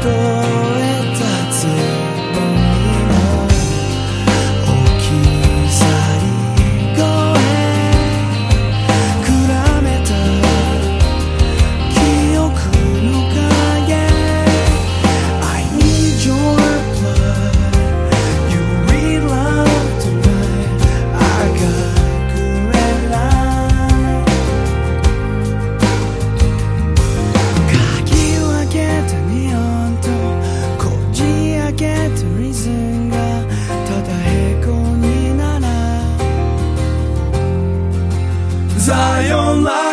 tanto. Zion Live